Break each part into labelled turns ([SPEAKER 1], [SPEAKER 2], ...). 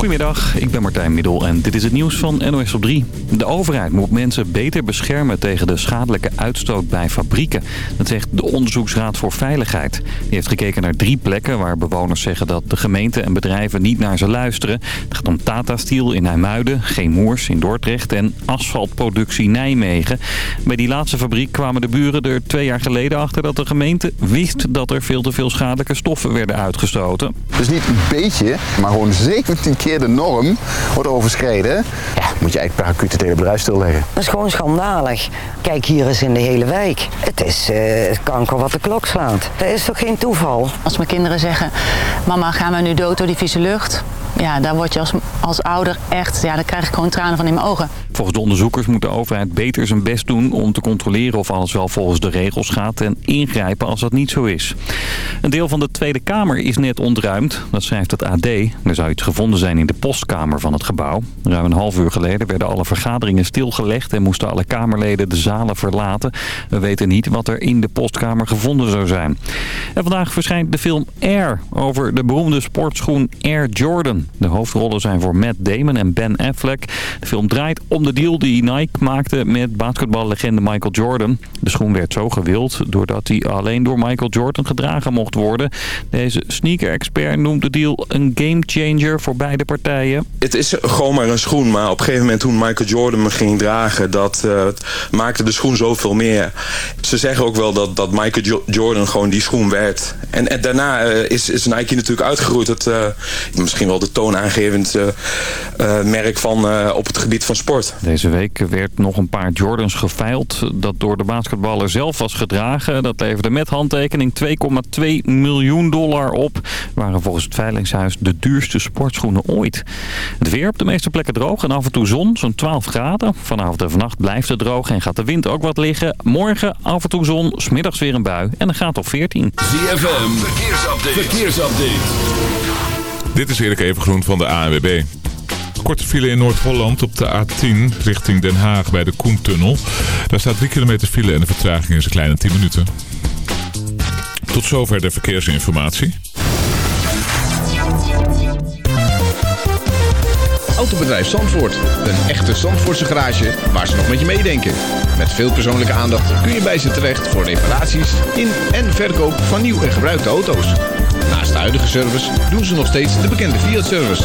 [SPEAKER 1] Goedemiddag, ik ben Martijn Middel en dit is het nieuws van NOS op 3. De overheid moet mensen beter beschermen tegen de schadelijke uitstoot bij fabrieken. Dat zegt de Onderzoeksraad voor Veiligheid. Die heeft gekeken naar drie plekken waar bewoners zeggen dat de gemeente en bedrijven niet naar ze luisteren. Het gaat om Tata Steel in Nijmuiden, Geemoers in Dordrecht en asfaltproductie Nijmegen. Bij die laatste fabriek kwamen de buren er twee jaar geleden achter dat de gemeente wist dat er veel te veel schadelijke stoffen werden uitgestoten.
[SPEAKER 2] Dus niet een beetje, maar gewoon 17 keer de norm wordt overschreden. Ja, moet je eigenlijk per acuut het hele bedrijf stilleggen.
[SPEAKER 3] Dat is gewoon schandalig. Kijk hier eens in de hele wijk. Het is uh, kanker wat de klok slaat. Dat is toch geen toeval?
[SPEAKER 4] Als mijn kinderen zeggen, mama gaan we nu dood door die vieze lucht? Ja, daar word je als, als ouder echt, ja, daar krijg ik gewoon tranen van in mijn ogen.
[SPEAKER 1] Volgens de onderzoekers moet de overheid beter zijn best doen om te controleren of alles wel volgens de regels gaat en ingrijpen als dat niet zo is. Een deel van de Tweede Kamer is net ontruimd, dat schrijft het AD. Er zou iets gevonden zijn in de postkamer van het gebouw. Ruim een half uur geleden werden alle vergaderingen stilgelegd en moesten alle Kamerleden de zalen verlaten. We weten niet wat er in de postkamer gevonden zou zijn. En vandaag verschijnt de film Air over de beroemde sportschoen Air Jordan. De hoofdrollen zijn voor Matt Damon en Ben Affleck. De film draait om de deal die Nike maakte met basketballegende Michael Jordan. De schoen werd zo gewild doordat hij alleen door Michael Jordan gedragen mocht worden. Deze sneaker-expert noemt de deal een gamechanger voor beide partijen.
[SPEAKER 5] Het is gewoon maar een schoen, maar op een gegeven moment toen Michael Jordan me ging dragen, dat uh, maakte de schoen zoveel meer. Ze zeggen ook wel dat, dat Michael Jordan gewoon die schoen werd. En, en daarna uh, is, Nike natuurlijk uitgegroeid tot uh, misschien wel de toonaangevend merk van op het gebied van sport.
[SPEAKER 1] Deze week werd nog een paar Jordans geveild dat door de basketballer zelf was gedragen. Dat leverde met handtekening 2,2 miljoen dollar op. Waren volgens het Veilingshuis de duurste sportschoenen ooit. Het weer op de meeste plekken droog en af en toe zon, zo'n 12 graden. Vanavond en vannacht blijft het droog en gaat de wind ook wat liggen. Morgen af en toe zon, smiddags weer een bui en dan gaat op 14.
[SPEAKER 6] ZFM, verkeersupdate. verkeersupdate. Dit is Erik Evengroen van de ANWB. Korte file in Noord-Holland op de A10 richting Den Haag bij de Koentunnel. Daar staat 3 kilometer file en de vertraging is een kleine 10 minuten. Tot zover de verkeersinformatie.
[SPEAKER 7] Autobedrijf Zandvoort. Een echte Zandvoortse garage waar ze nog met je meedenken. Met veel persoonlijke aandacht kun je bij ze terecht voor reparaties in en verkoop van nieuw en gebruikte auto's. Naast de huidige service doen ze nog steeds de bekende Fiat-service.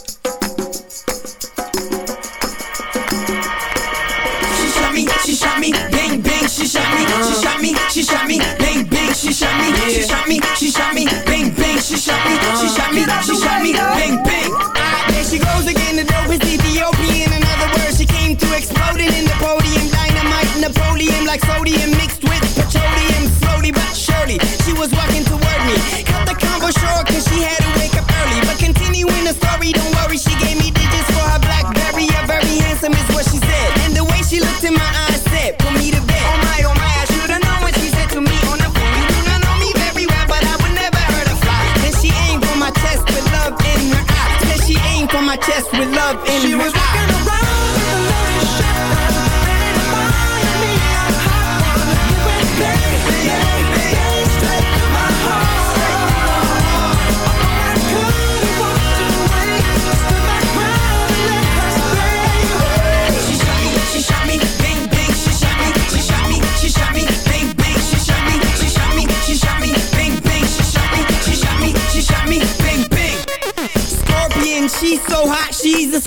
[SPEAKER 8] She shot me, she shot me, she shot me, bang bang, she shot me, she shot me, she shot me, bang bang, she shot me, she uh-huh. shot me, she shot me, bang bang. There she goes again, the dope is Ethiopian. In other words, she came through exploding in the podium, dynamite, Napoleon, like sodium mixed with petroleum, slowly but surely. She was walking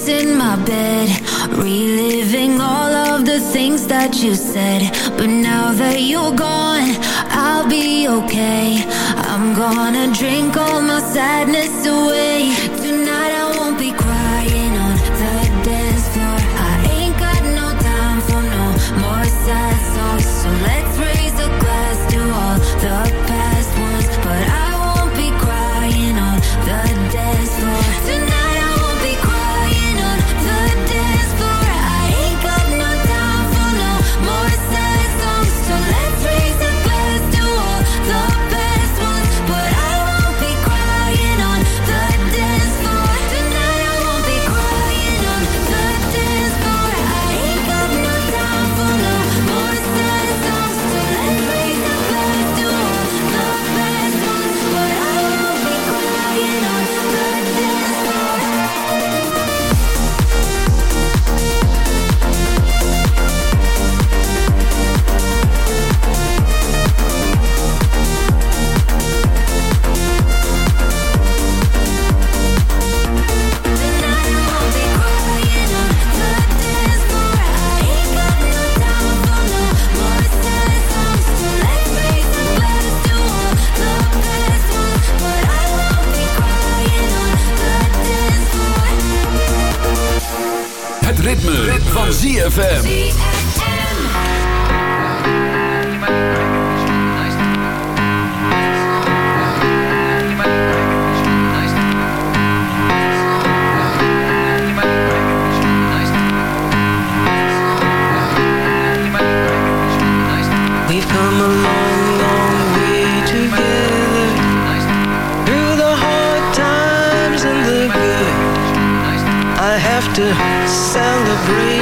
[SPEAKER 9] tears in my bed Reliving all of the things that you said. But now that you're gone, I'll be okay. I'm gonna drink all my sadness away. Tonight I
[SPEAKER 6] ZFM.
[SPEAKER 10] We've come a long, long way together Through the hard times and the good I have to celebrate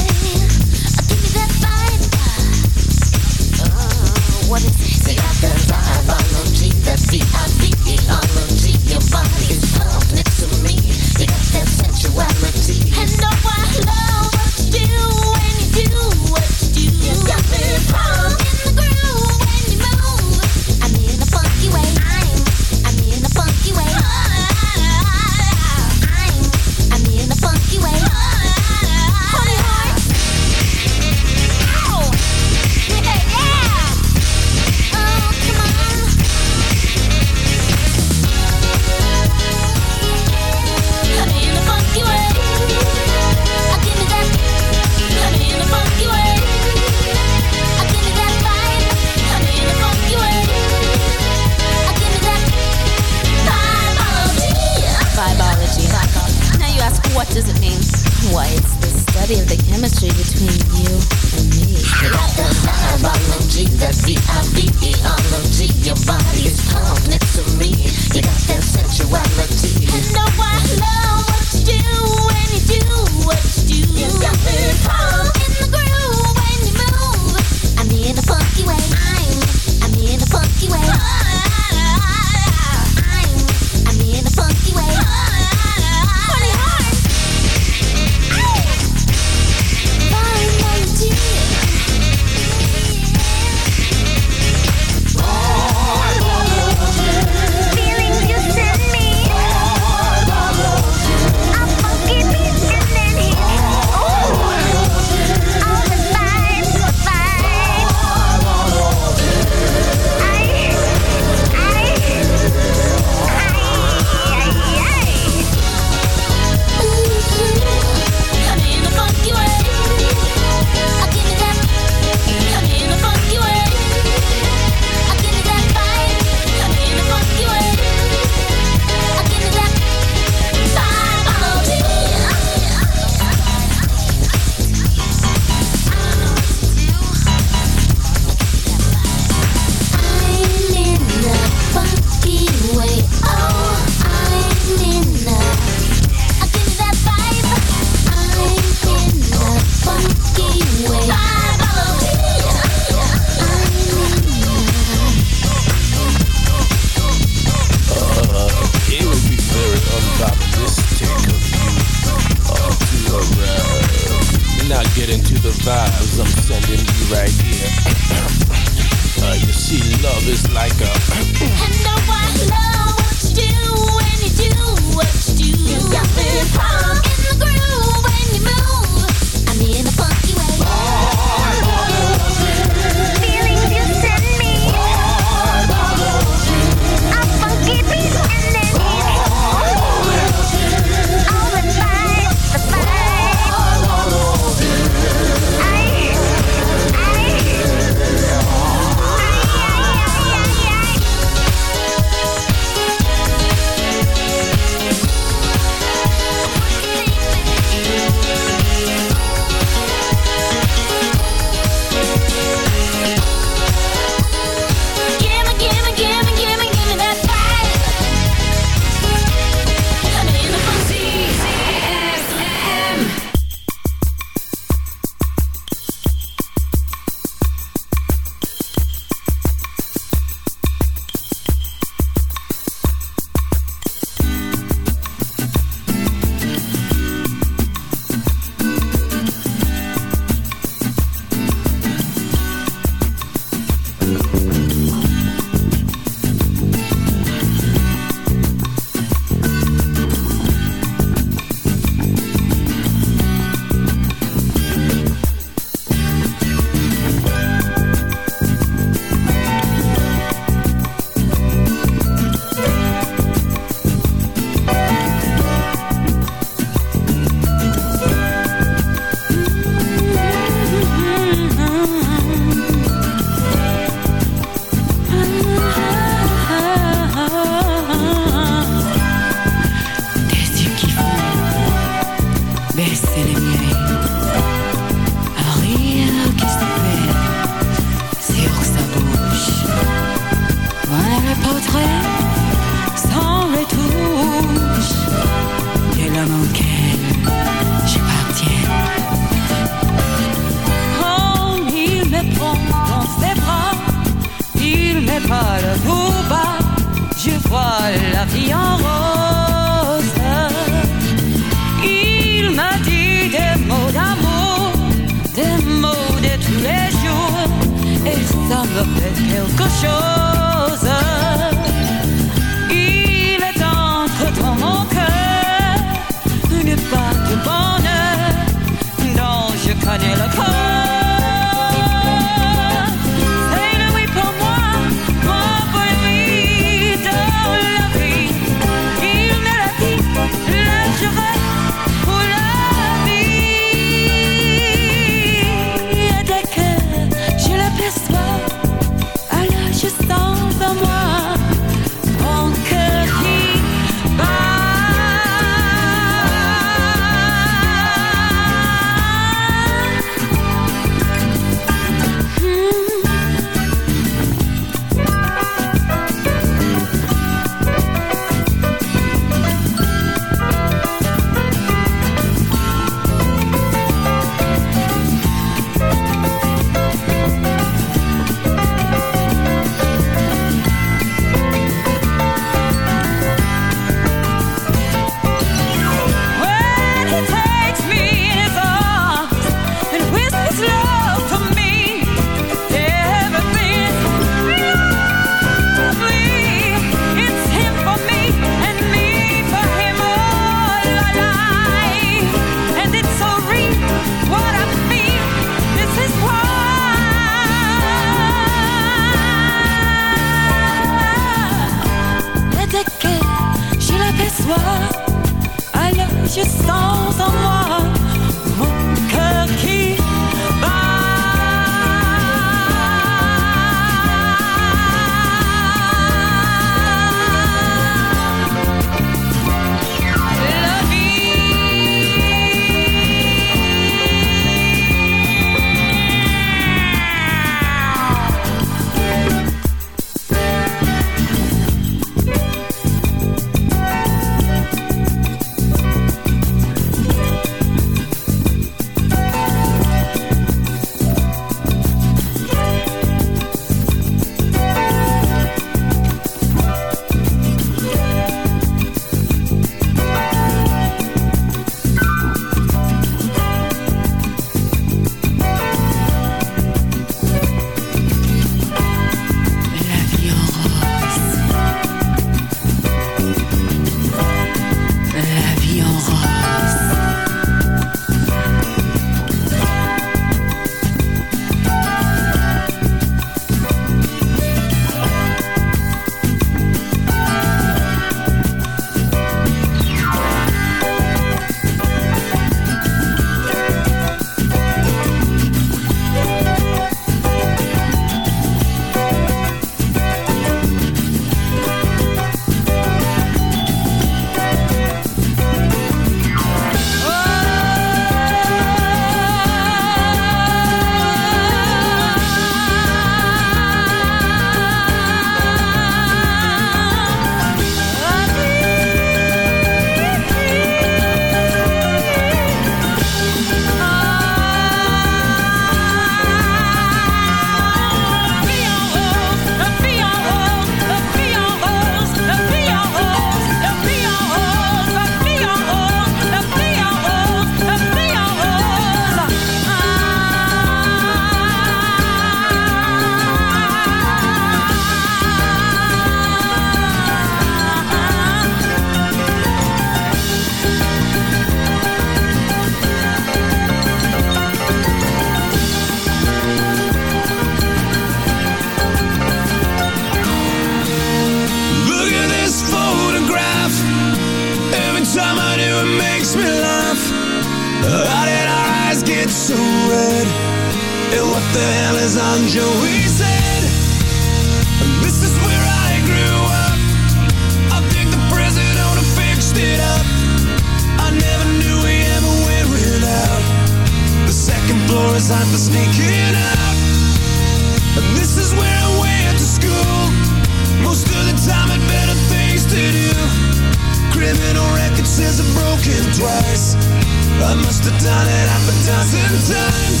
[SPEAKER 11] must have done it half a dozen times.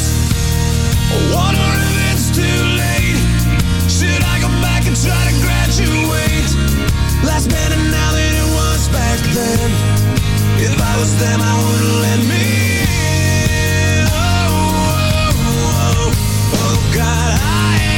[SPEAKER 11] Wonder if it's too late. Should I go back and try to graduate? Last better now than it was back then. If I was them I wouldn't let me in. Oh, oh, oh, oh, oh God, I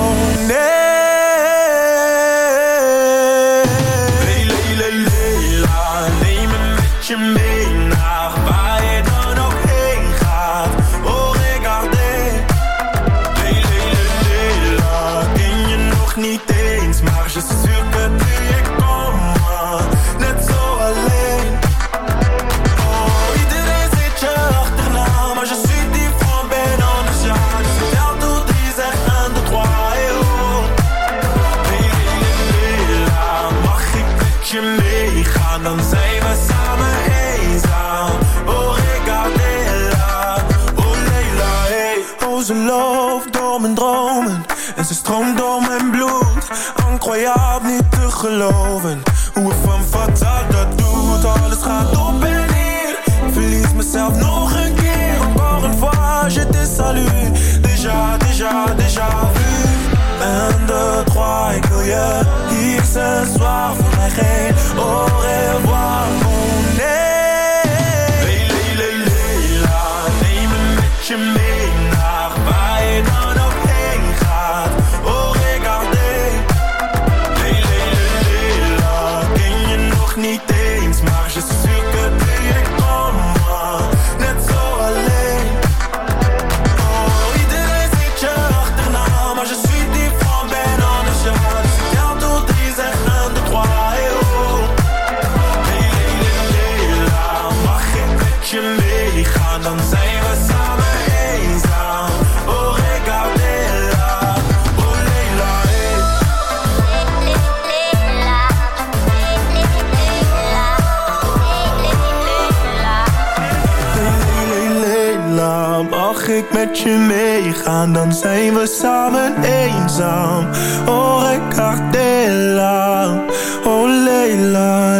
[SPEAKER 10] ik met je meegaan, dan zijn we samen eenzaam. Oh, ik la, oh, Leila,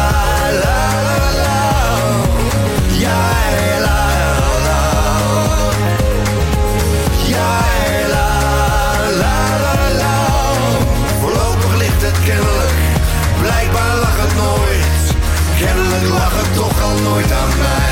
[SPEAKER 12] Het toch al nooit aan mij.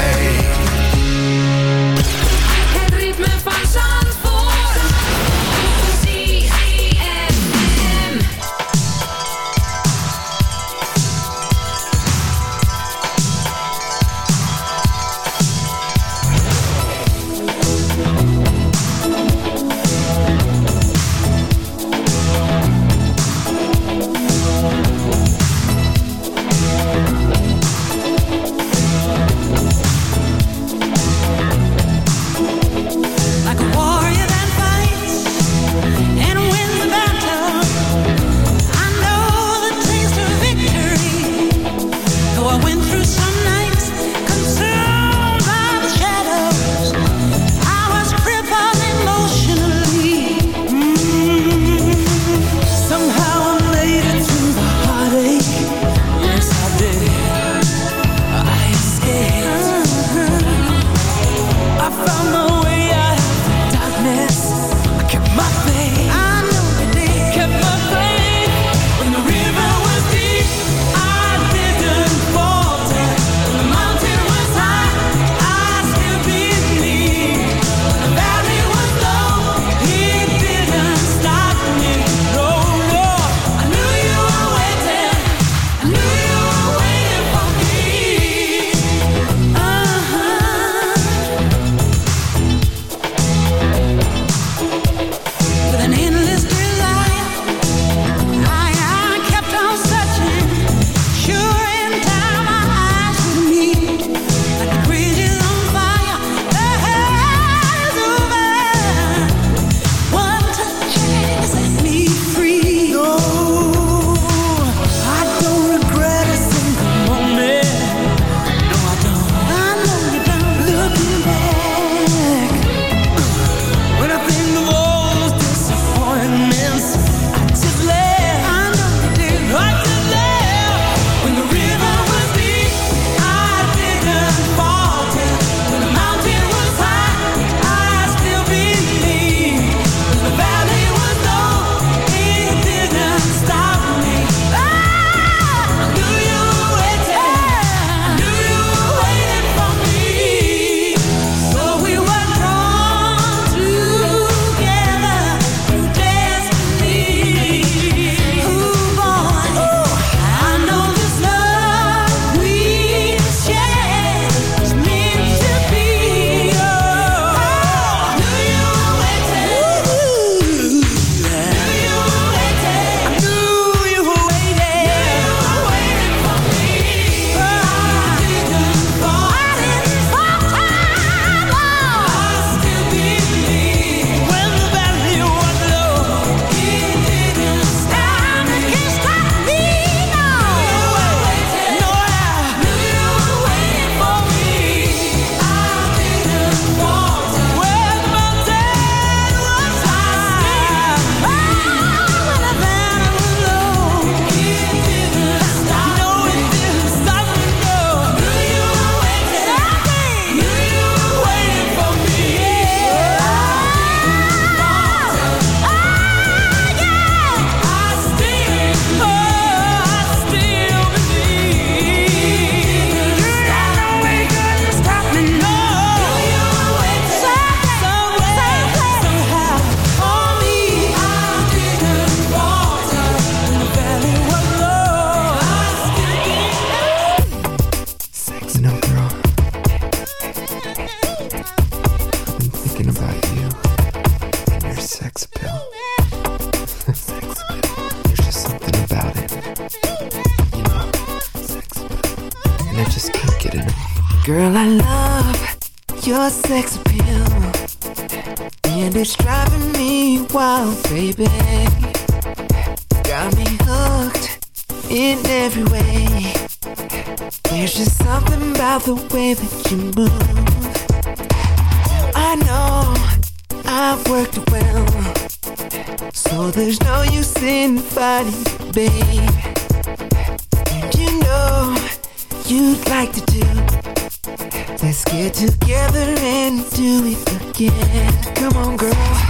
[SPEAKER 13] I've worked well. So there's no use in fighting, babe. And you know you'd like to do. Let's get together and do it again. Come on, girl.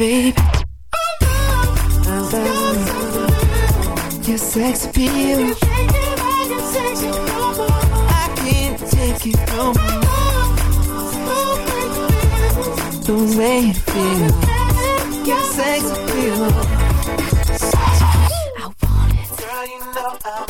[SPEAKER 13] Baby? I your sex appeal. I can't take it no more. The way it feels, your sex appeal. Girl, you know I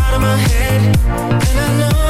[SPEAKER 11] Out of my head. And